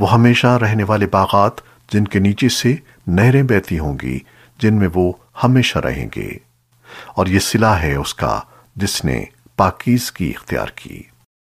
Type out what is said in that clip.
وہ ہمیشہ رہنے والے باغات جن کے نیچے سے نہریں بہتی ہوں گی، جن میں وہ ہمیشہ رہیں گے۔ اور یہ صلہ ہے اس کا جس نے پاکیز کی اختیار کی۔